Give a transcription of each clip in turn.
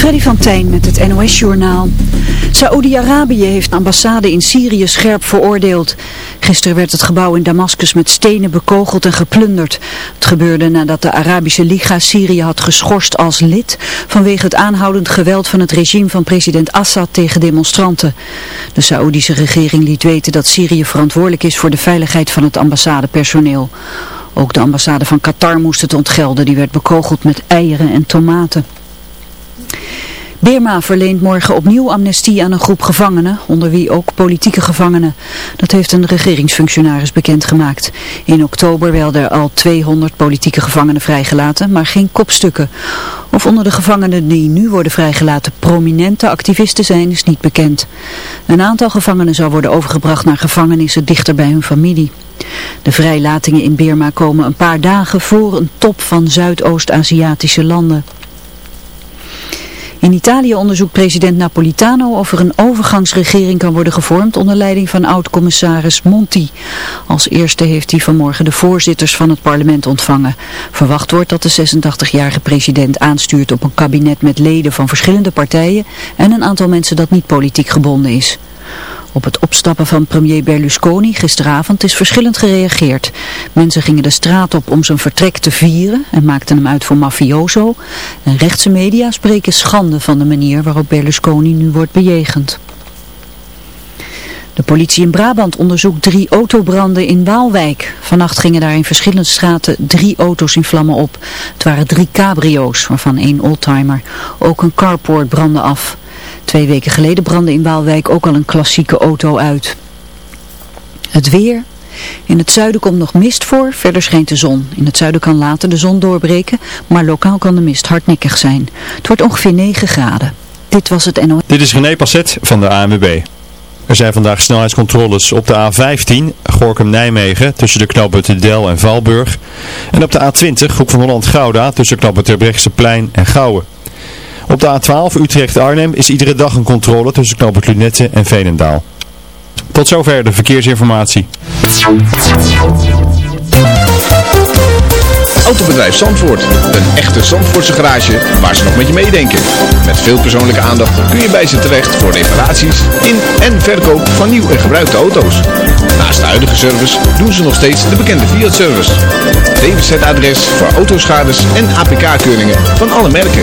Freddy van Tijn met het NOS-journaal. Saoedi-Arabië heeft de ambassade in Syrië scherp veroordeeld. Gisteren werd het gebouw in Damascus met stenen bekogeld en geplunderd. Het gebeurde nadat de Arabische Liga Syrië had geschorst als lid... vanwege het aanhoudend geweld van het regime van president Assad tegen demonstranten. De Saoedische regering liet weten dat Syrië verantwoordelijk is voor de veiligheid van het ambassadepersoneel. Ook de ambassade van Qatar moest het ontgelden. Die werd bekogeld met eieren en tomaten. Birma verleent morgen opnieuw amnestie aan een groep gevangenen, onder wie ook politieke gevangenen. Dat heeft een regeringsfunctionaris bekendgemaakt. In oktober werden er al 200 politieke gevangenen vrijgelaten, maar geen kopstukken. Of onder de gevangenen die nu worden vrijgelaten prominente activisten zijn, is niet bekend. Een aantal gevangenen zou worden overgebracht naar gevangenissen dichter bij hun familie. De vrijlatingen in Birma komen een paar dagen voor een top van Zuidoost-Aziatische landen. In Italië onderzoekt president Napolitano of er een overgangsregering kan worden gevormd onder leiding van oud-commissaris Monti. Als eerste heeft hij vanmorgen de voorzitters van het parlement ontvangen. Verwacht wordt dat de 86-jarige president aanstuurt op een kabinet met leden van verschillende partijen en een aantal mensen dat niet politiek gebonden is. Op het opstappen van premier Berlusconi gisteravond is verschillend gereageerd. Mensen gingen de straat op om zijn vertrek te vieren en maakten hem uit voor mafioso. En rechtse media spreken schande van de manier waarop Berlusconi nu wordt bejegend. De politie in Brabant onderzoekt drie autobranden in Waalwijk. Vannacht gingen daar in verschillende straten drie auto's in vlammen op. Het waren drie cabrio's, waarvan één oldtimer. Ook een carport brandde af. Twee weken geleden brandde in Waalwijk ook al een klassieke auto uit. Het weer. In het zuiden komt nog mist voor, verder schijnt de zon. In het zuiden kan later de zon doorbreken, maar lokaal kan de mist hardnekkig zijn. Het wordt ongeveer 9 graden. Dit was het NOS. Dit is René Passet van de ANWB. Er zijn vandaag snelheidscontroles op de A15, Gorkum-Nijmegen, tussen de knooppunten Del en Valburg. En op de A20, Hoek van Holland-Gouda, tussen knooppunt Plein en Gouwen. Op de A12 Utrecht-Arnhem is iedere dag een controle tussen knooppunt Lunette en Veenendaal. Tot zover de verkeersinformatie. Autobedrijf Zandvoort. Een echte Zandvoortse garage waar ze nog met je meedenken. Met veel persoonlijke aandacht kun je bij ze terecht voor reparaties in en verkoop van nieuw en gebruikte auto's. Naast de huidige service doen ze nog steeds de bekende Fiat-service. DWZ-adres voor autoschades en APK-keuringen van alle merken.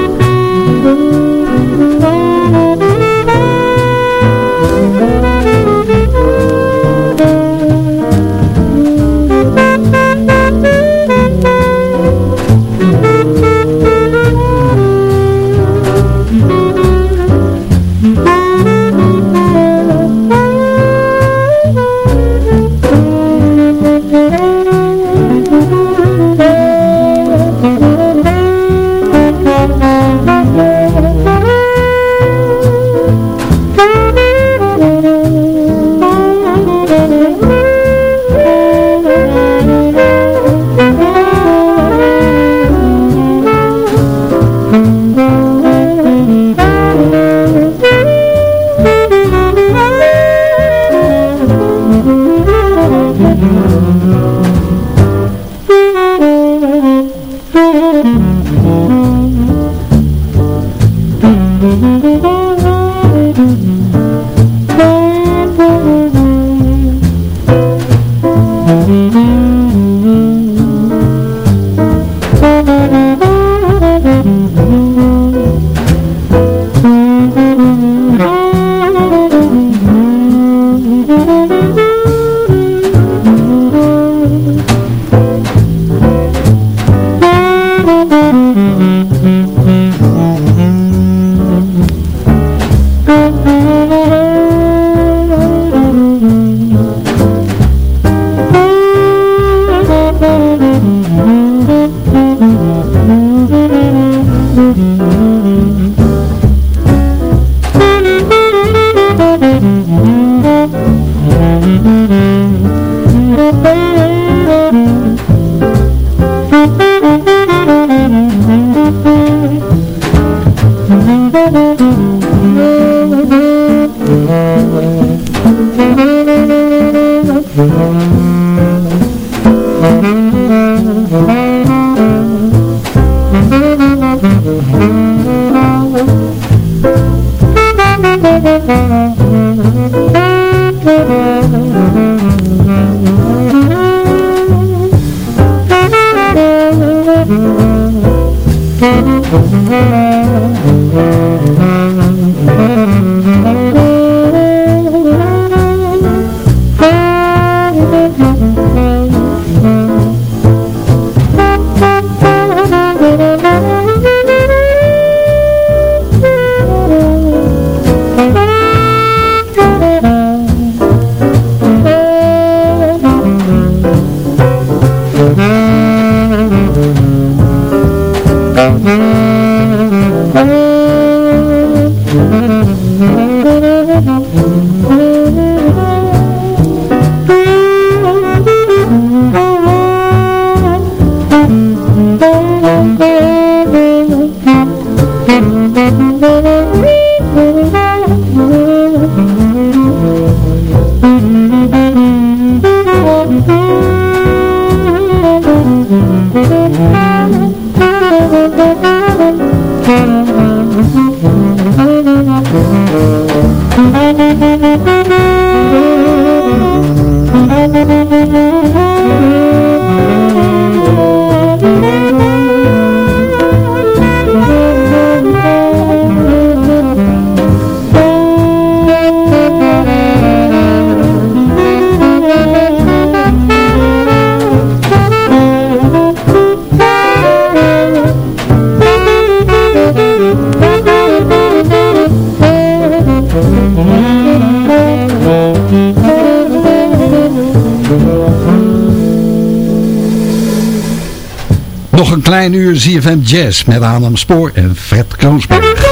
Nog een klein uur ZFM Jazz met Adam Spoor en Fred Kroonsberg.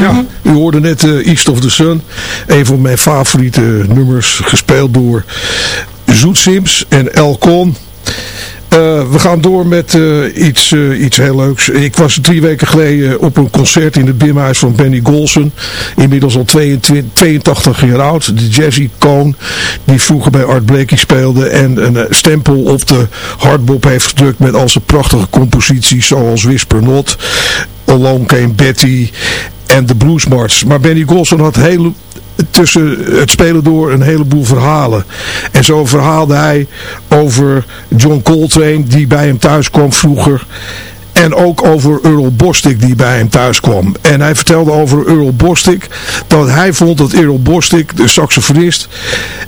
Ja, u hoorde net uh, East of the Sun. Een van mijn favoriete nummers, gespeeld door Zoet Sims en Elcon. Uh, we gaan door met uh, iets, uh, iets heel leuks. Ik was drie weken geleden op een concert in het Bimhuis van Benny Golson. Inmiddels al 22, 82 jaar oud. De jazz-icoon die vroeger bij Art Blakey speelde. En een stempel op de hardbop heeft gedrukt met al zijn prachtige composities. Zoals Whisper Not, Alone Came Betty en de Blues March. Maar Benny Golson had hele tussen het spelen door een heleboel verhalen. En zo verhaalde hij over John Coltrane die bij hem thuis kwam vroeger. En ook over Earl Bostic die bij hem thuis kwam. En hij vertelde over Earl Bostic dat hij vond dat Earl Bostic, de saxofonist,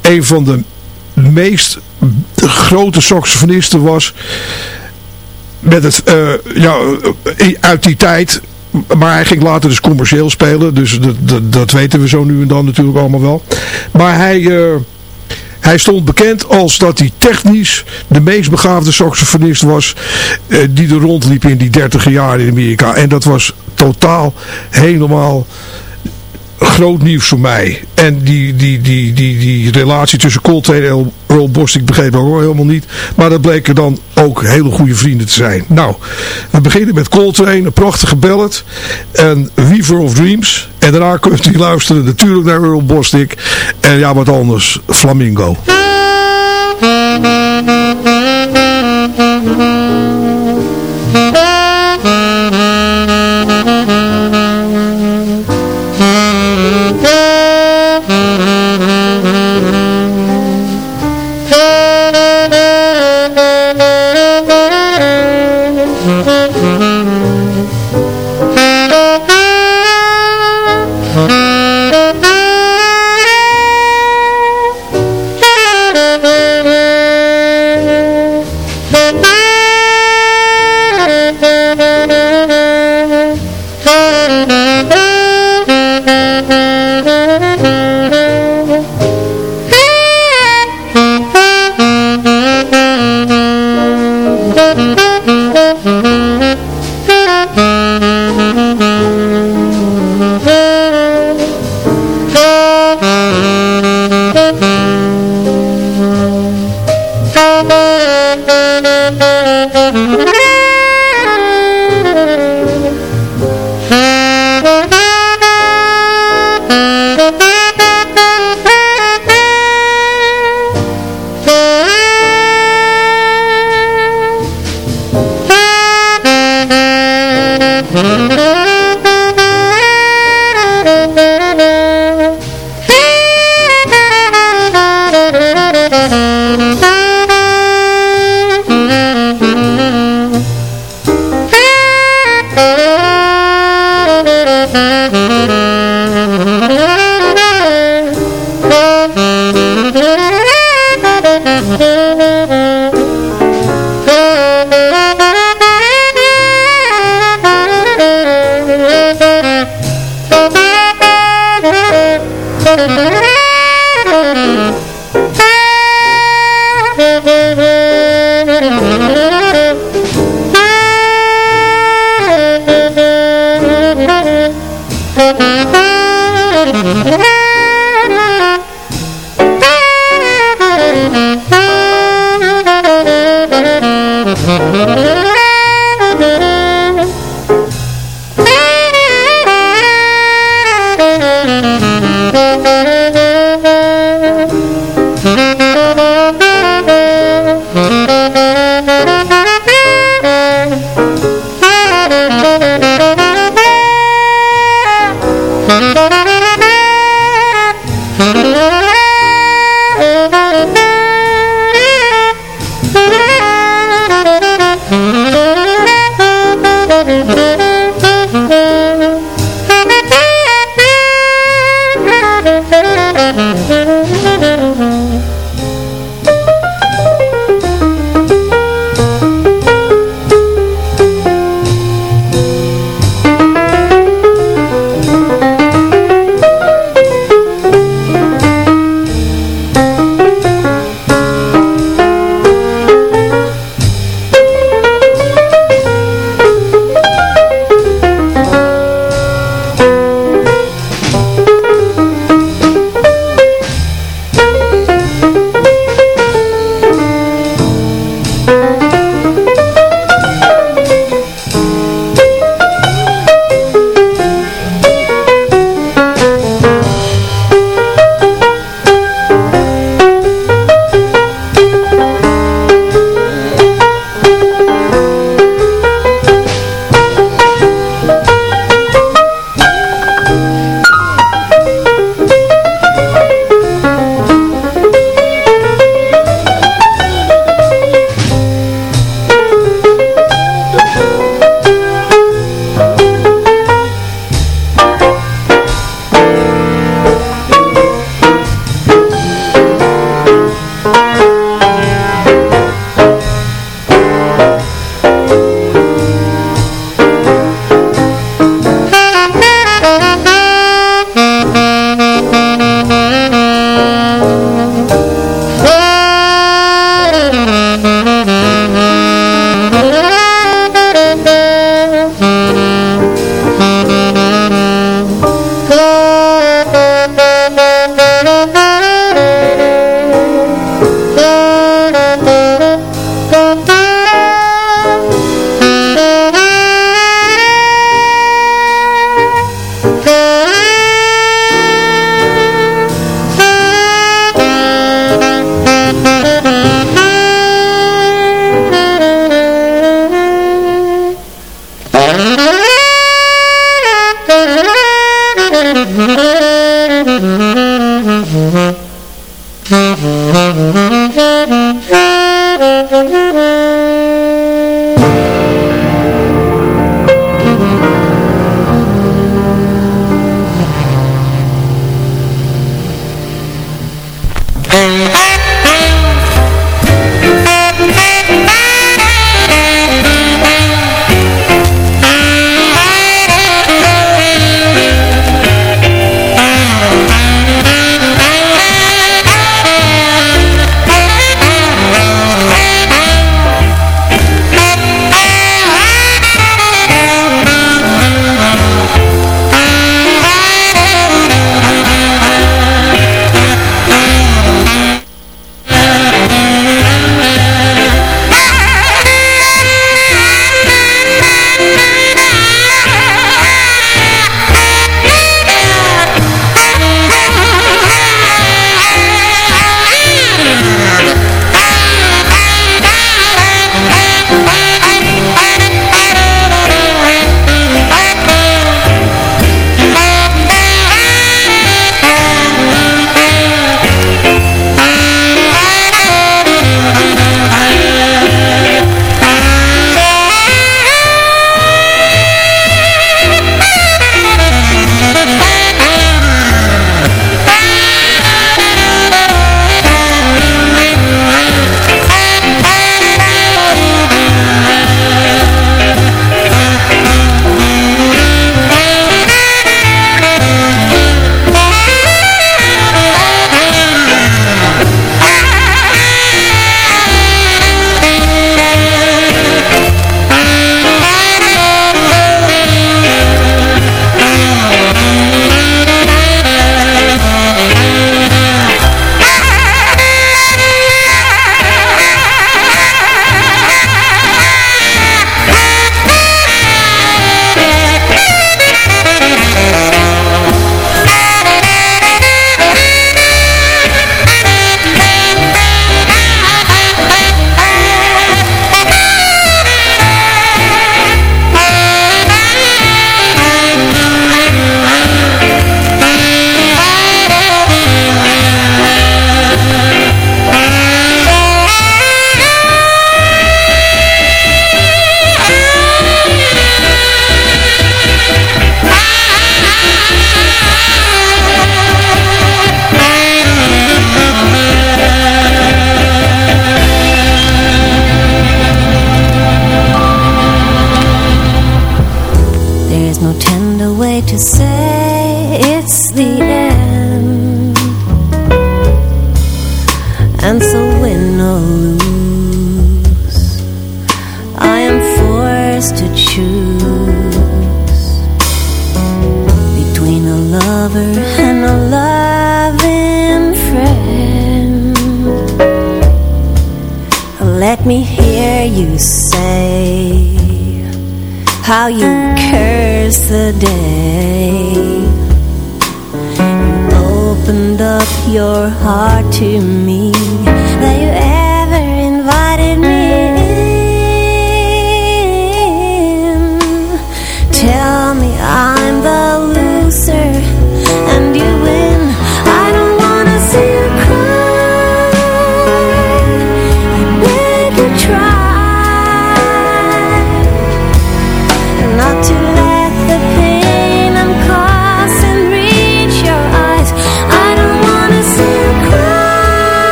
een van de meest grote saxofonisten was met het, uh, ja, uit die tijd maar hij ging later dus commercieel spelen. Dus dat, dat, dat, weten we zo nu en dan natuurlijk allemaal wel. Maar hij, uh, hij stond bekend als dat hij technisch de meest begaafde saxofonist was. Uh, die er rondliep in die dertiger jaren in Amerika. En dat was totaal helemaal groot nieuws voor mij. En die, die, die, die, die relatie tussen Coltrane en Earl Bos, ik begreep dat helemaal niet. Maar dat bleken dan ook hele goede vrienden te zijn. Nou, we beginnen met Coltrane, een prachtige ballad. En Weaver of Dreams. En daarna kunt u luisteren natuurlijk naar Earl Bostic. En ja, wat anders, Flamingo.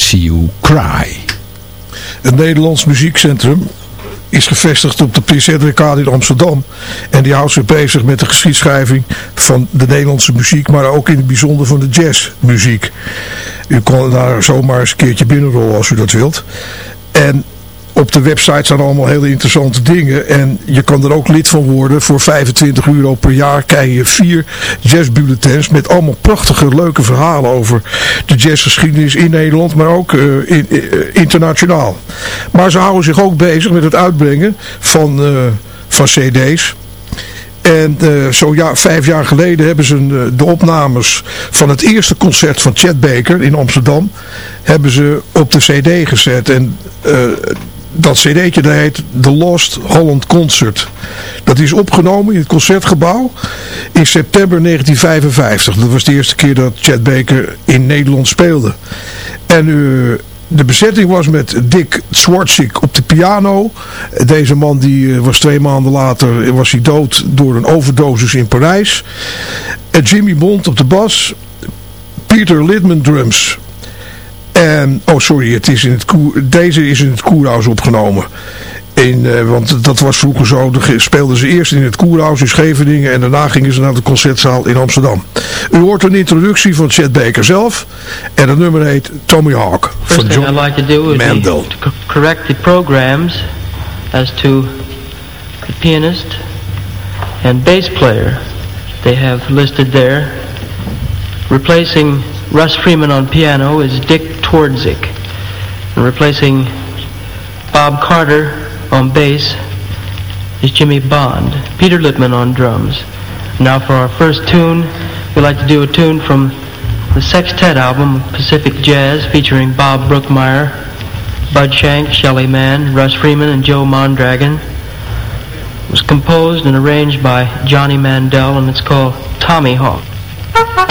See you cry. Het Nederlands Muziekcentrum is gevestigd op de Edwardkade in Amsterdam. En die houdt zich bezig met de geschiedschrijving van de Nederlandse muziek, maar ook in het bijzonder van de jazzmuziek. U kan daar zomaar eens een keertje binnenrollen als u dat wilt. En op de website staan allemaal hele interessante dingen. En je kan er ook lid van worden. Voor 25 euro per jaar krijg je vier jazzbulletins. Met allemaal prachtige, leuke verhalen over de jazzgeschiedenis in Nederland. Maar ook eh, in, eh, internationaal. Maar ze houden zich ook bezig met het uitbrengen van, eh, van cd's. En eh, zo vijf jaar geleden hebben ze eh, de opnames van het eerste concert van Chet Baker in Amsterdam hebben ze op de cd gezet. En eh, dat cd'tje dat heet The Lost Holland Concert. Dat is opgenomen in het Concertgebouw in september 1955. Dat was de eerste keer dat Chet Baker in Nederland speelde. En uh, de bezetting was met Dick Zwartzik op de piano. Deze man die was twee maanden later was hij dood door een overdosis in Parijs. Jimmy Bond op de bas. Peter Lidman drums. En, oh sorry, het is in het koer, deze is in het Koerhuis opgenomen. In, uh, want dat was vroeger zo, de, speelden ze eerst in het Koerhuis in Scheveningen en daarna gingen ze naar de concertzaal in Amsterdam. U hoort een introductie van Chet Baker zelf en het nummer heet Tommy Hawk First van John I'd like to do would Mandel. to correct the programs as to the pianist and bass player they have listed there. Replacing Russ Freeman on piano is Dick Twardzik. And replacing Bob Carter on bass is Jimmy Bond. Peter Littman on drums. Now for our first tune, we'd like to do a tune from the Sextet album, Pacific Jazz, featuring Bob Brookmeyer, Bud Shank, Shelley Mann, Russ Freeman, and Joe Mondragon. It was composed and arranged by Johnny Mandel, and it's called Tommy Hawk. Thank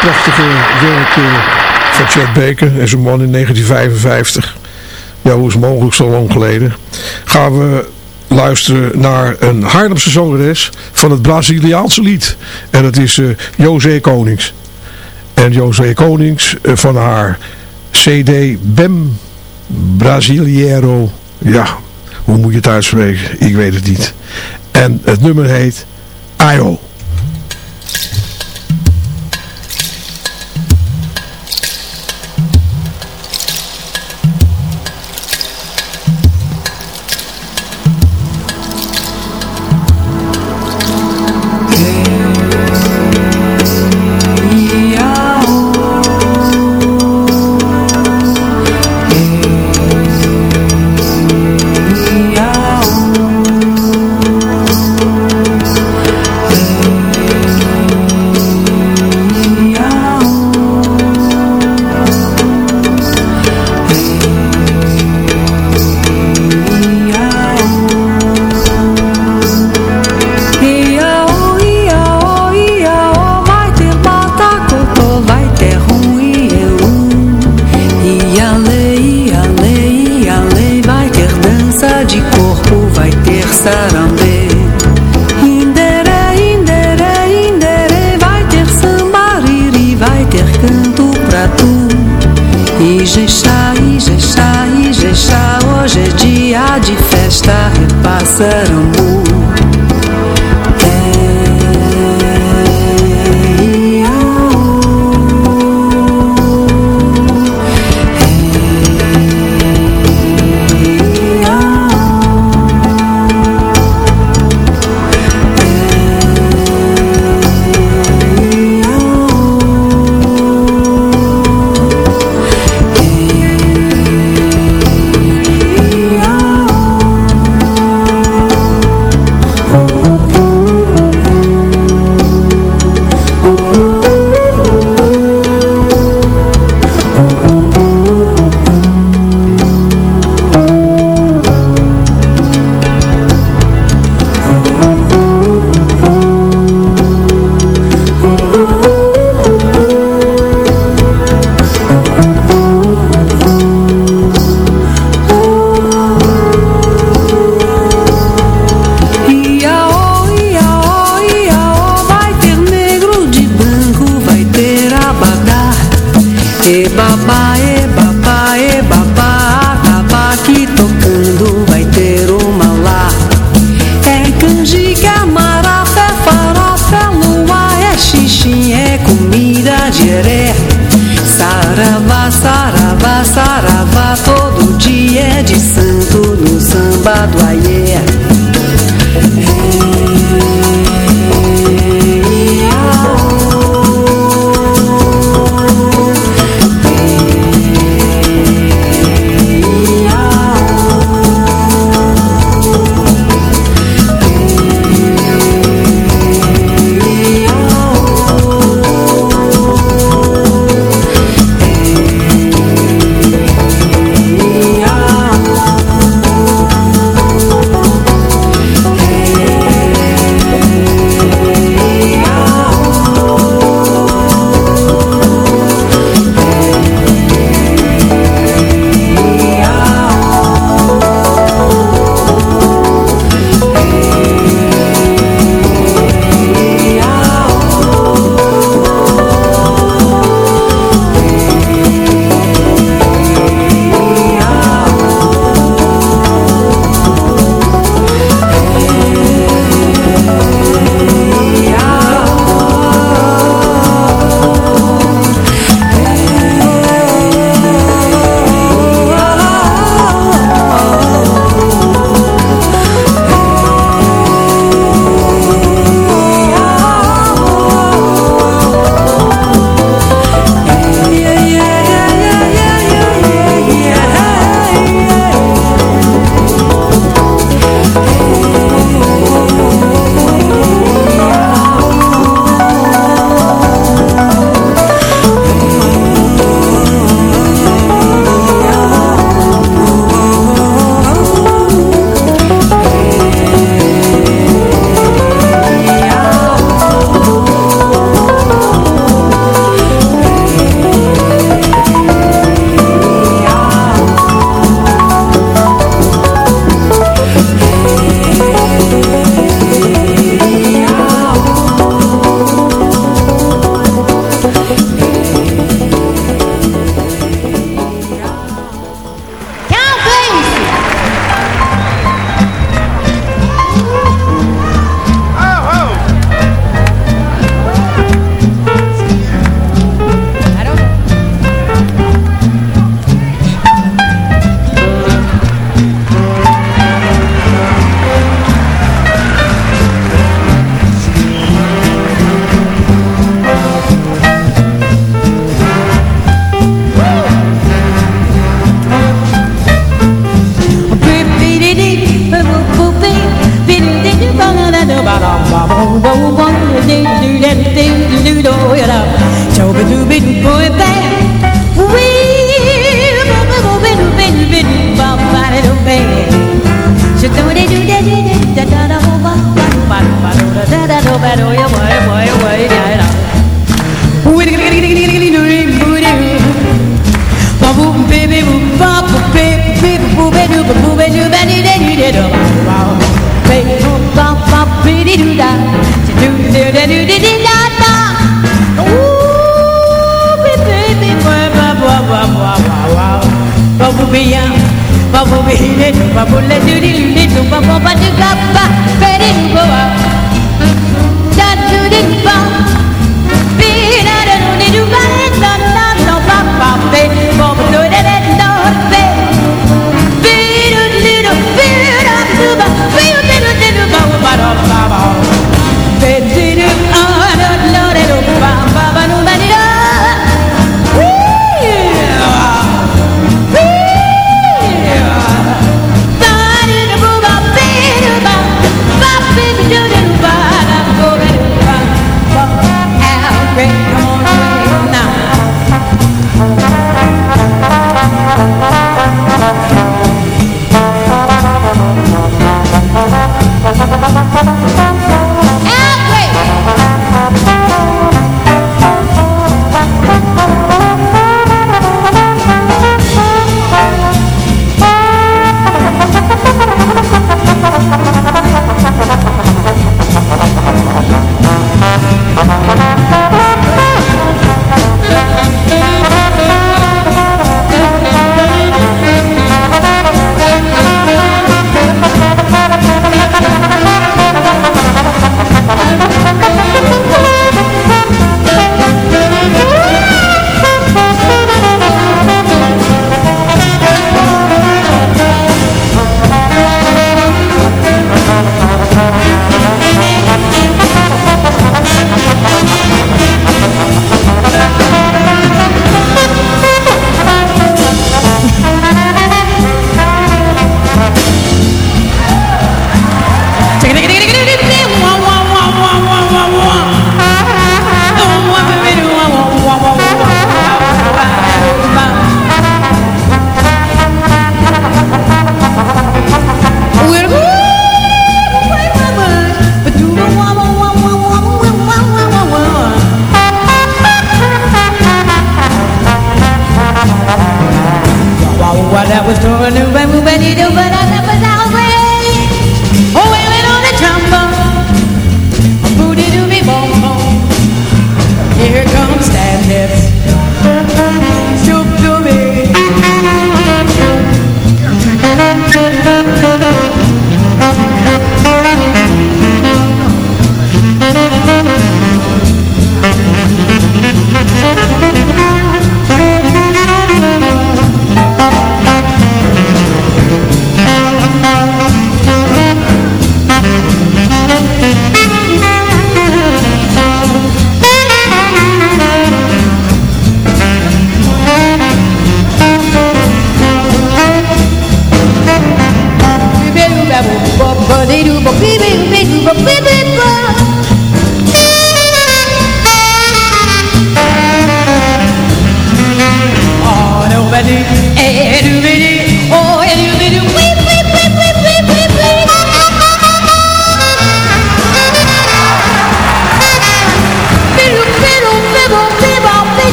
prachtige werk van Chet Baker en zijn man in 1955. Ja, hoe is het mogelijk zo lang geleden? Gaan we luisteren naar een Haarlemse zangeres van het Braziliaanse lied. En dat is eh José Konings. En José Konings eh, van haar CD Bem Brasileiro. Ja, hoe moet je het uitspreken? Ik weet het niet. En het nummer heet Ayo. Ijexá, Ijexá, hoje é dia de festa, repassarambu. Iao,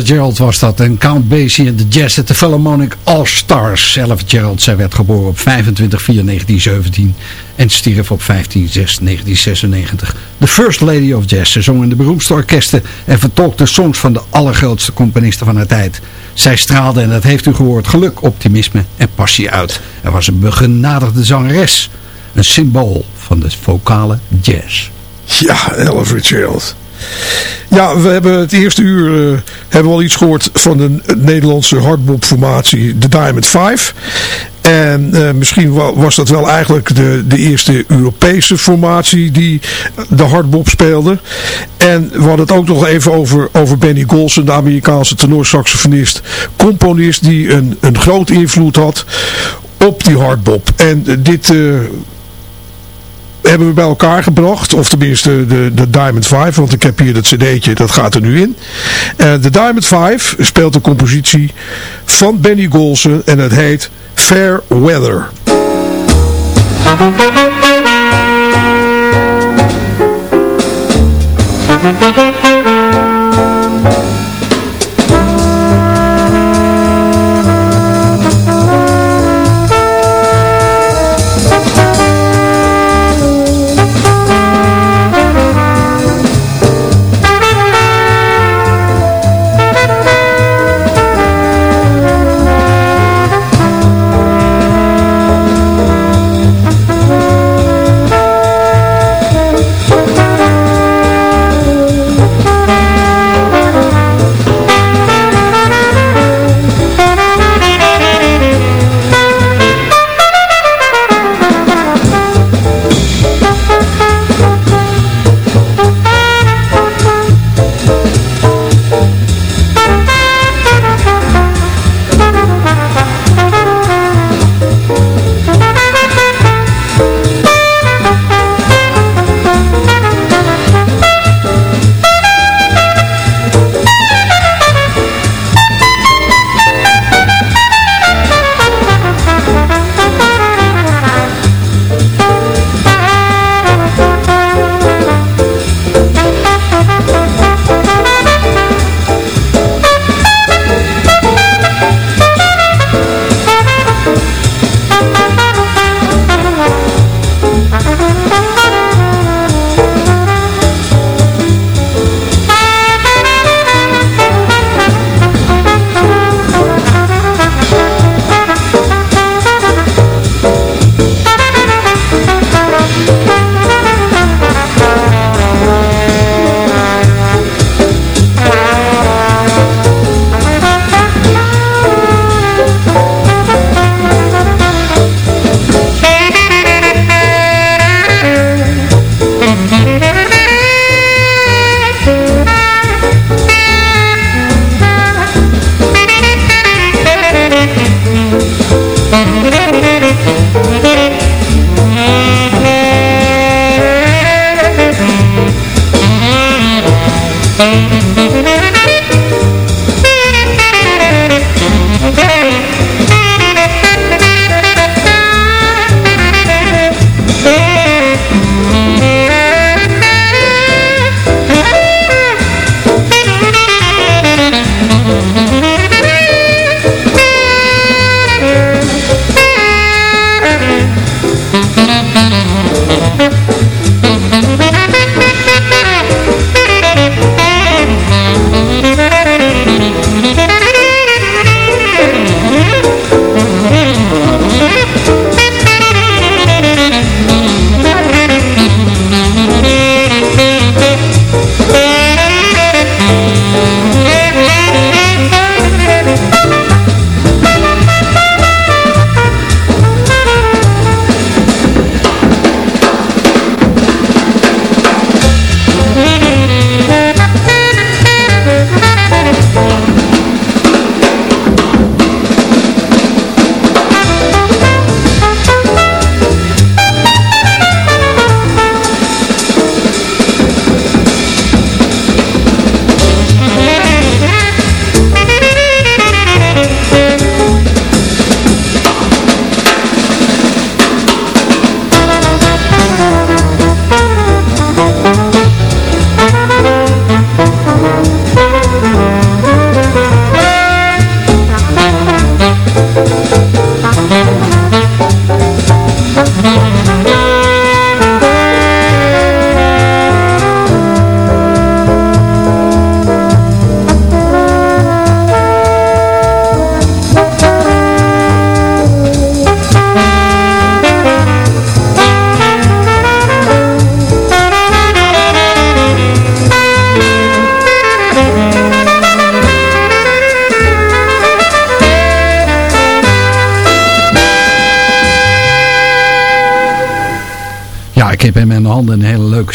Gerald was dat. En Count Basie de Jazz at the Philharmonic All Stars. Ella Gerald, zij werd geboren op 25 4 1917 en stierf op 15 6 1996. De First Lady of Jazz. Ze zong in de beroemdste orkesten en vertolkte songs van de allergrootste componisten van haar tijd. Zij straalde, en dat heeft u gehoord, geluk, optimisme en passie uit. Er was een begenadigde zangeres. Een symbool van de vocale jazz. Ja, Ella Fitzgerald. Ja, we hebben het eerste uur uh, hebben we al iets gehoord van de Nederlandse hardbopformatie, de Diamond Five. En uh, misschien was dat wel eigenlijk de, de eerste Europese formatie die de hardbop speelde. En we hadden het ook nog even over, over Benny Golson, de Amerikaanse tenorsaxofonist, componist die een, een groot invloed had op die hardbop. En uh, dit hebben we bij elkaar gebracht. Of tenminste de, de Diamond 5. Want ik heb hier dat cd'tje, dat gaat er nu in. Eh, de Diamond 5 speelt de compositie van Benny Golson. En het heet Fair Weather.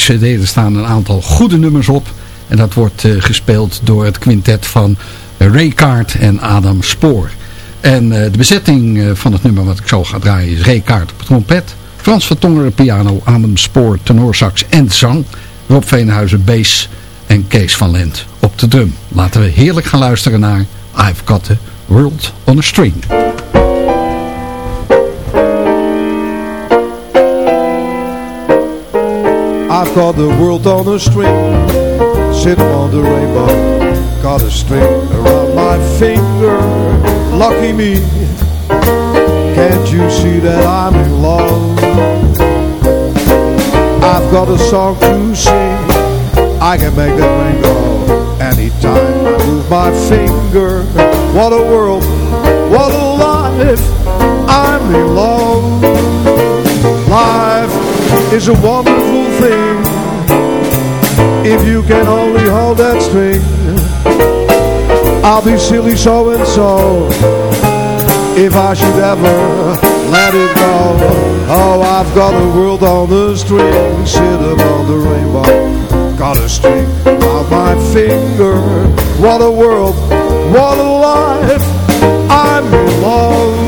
cd. Er staan een aantal goede nummers op. En dat wordt eh, gespeeld door het quintet van Ray Kaart en Adam Spoor. En eh, de bezetting eh, van het nummer wat ik zo ga draaien is Ray Kaart op trompet. Frans van Tongeren piano, Adam Spoor tenorsax en zang. Rob Veenhuizen bass en Kees van Lent op de drum. Laten we heerlijk gaan luisteren naar I've Got the World on a String. I've got the world on a string, sitting on the rainbow. Got a string around my finger, lucky me. Can't you see that I'm in love? I've got a song to sing, I can make that rain go anytime I move my finger. What a world, what a life, I'm in love. Life is a thing If you can only hold that string I'll be silly so and so If I should ever let it go Oh, I've got a world on the string Sitting on the rainbow Got a string around my finger. What a world, what a life I'm in love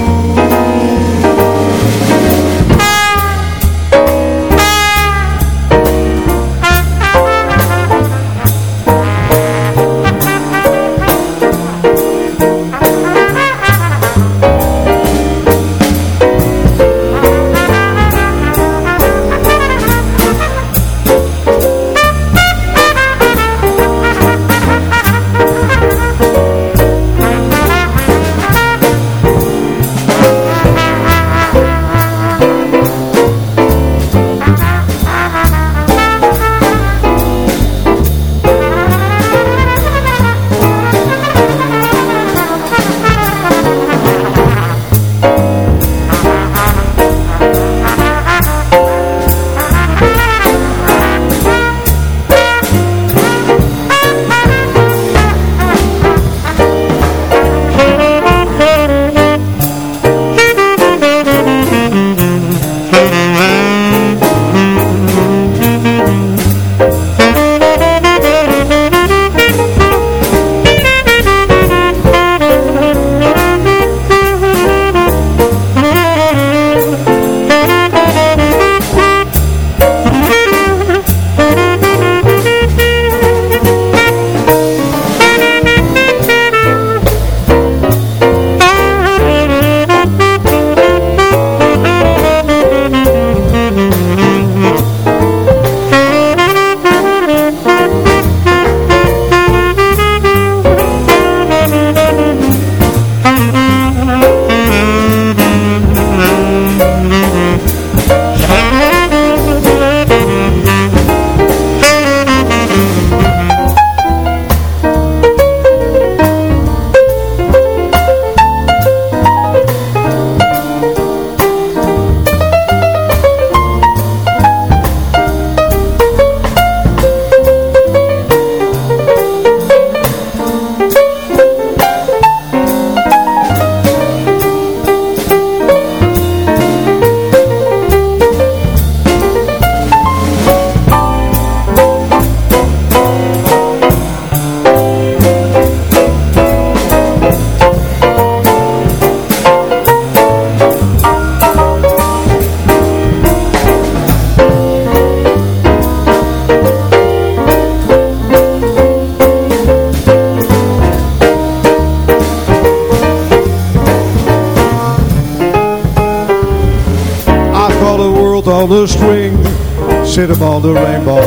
on the rainbow.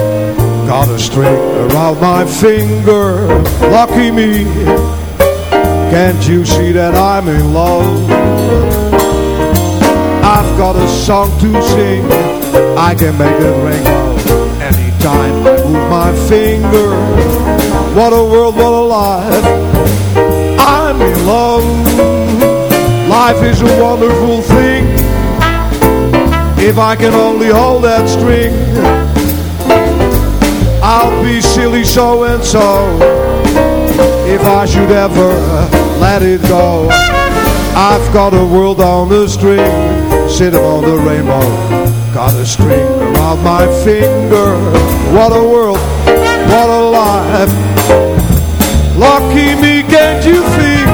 Got a string around my finger, lucky me. Can't you see that I'm in love? I've got a song to sing, I can make it ring anytime I move my finger. What a world, what a life, I'm in love. Life is a wonderful thing if I can only hold that string I'll be silly so and so If I should ever let it go I've got a world on the string Sitting on the rainbow got a string around my finger. What a world, what a life. Lucky me, can't you feel?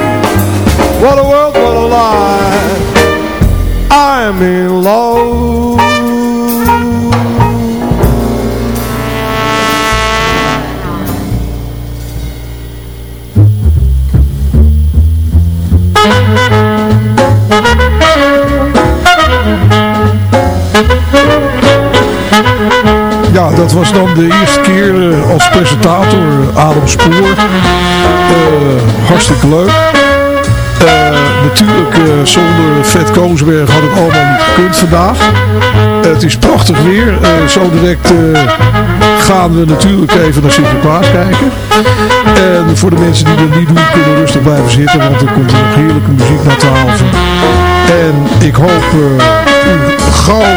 What a world, what a life. I'm in love. Ja, dat was dan de eerste keer eh, als presentator Adam Spoor. Eh, hartstikke leuk. Eh, natuurlijk, eh, zonder Vet Koonsberg had het allemaal niet gekund vandaag. het is prachtig weer. Eh, zo direct eh, gaan we natuurlijk even naar Sinterklaas kijken. En voor de mensen die dat niet doen, kunnen rustig blijven zitten. Want er komt nog heerlijke muziek naar tafel. En ik hoop u gauw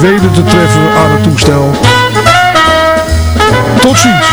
weder te treffen aan het toestel. Tot ziens.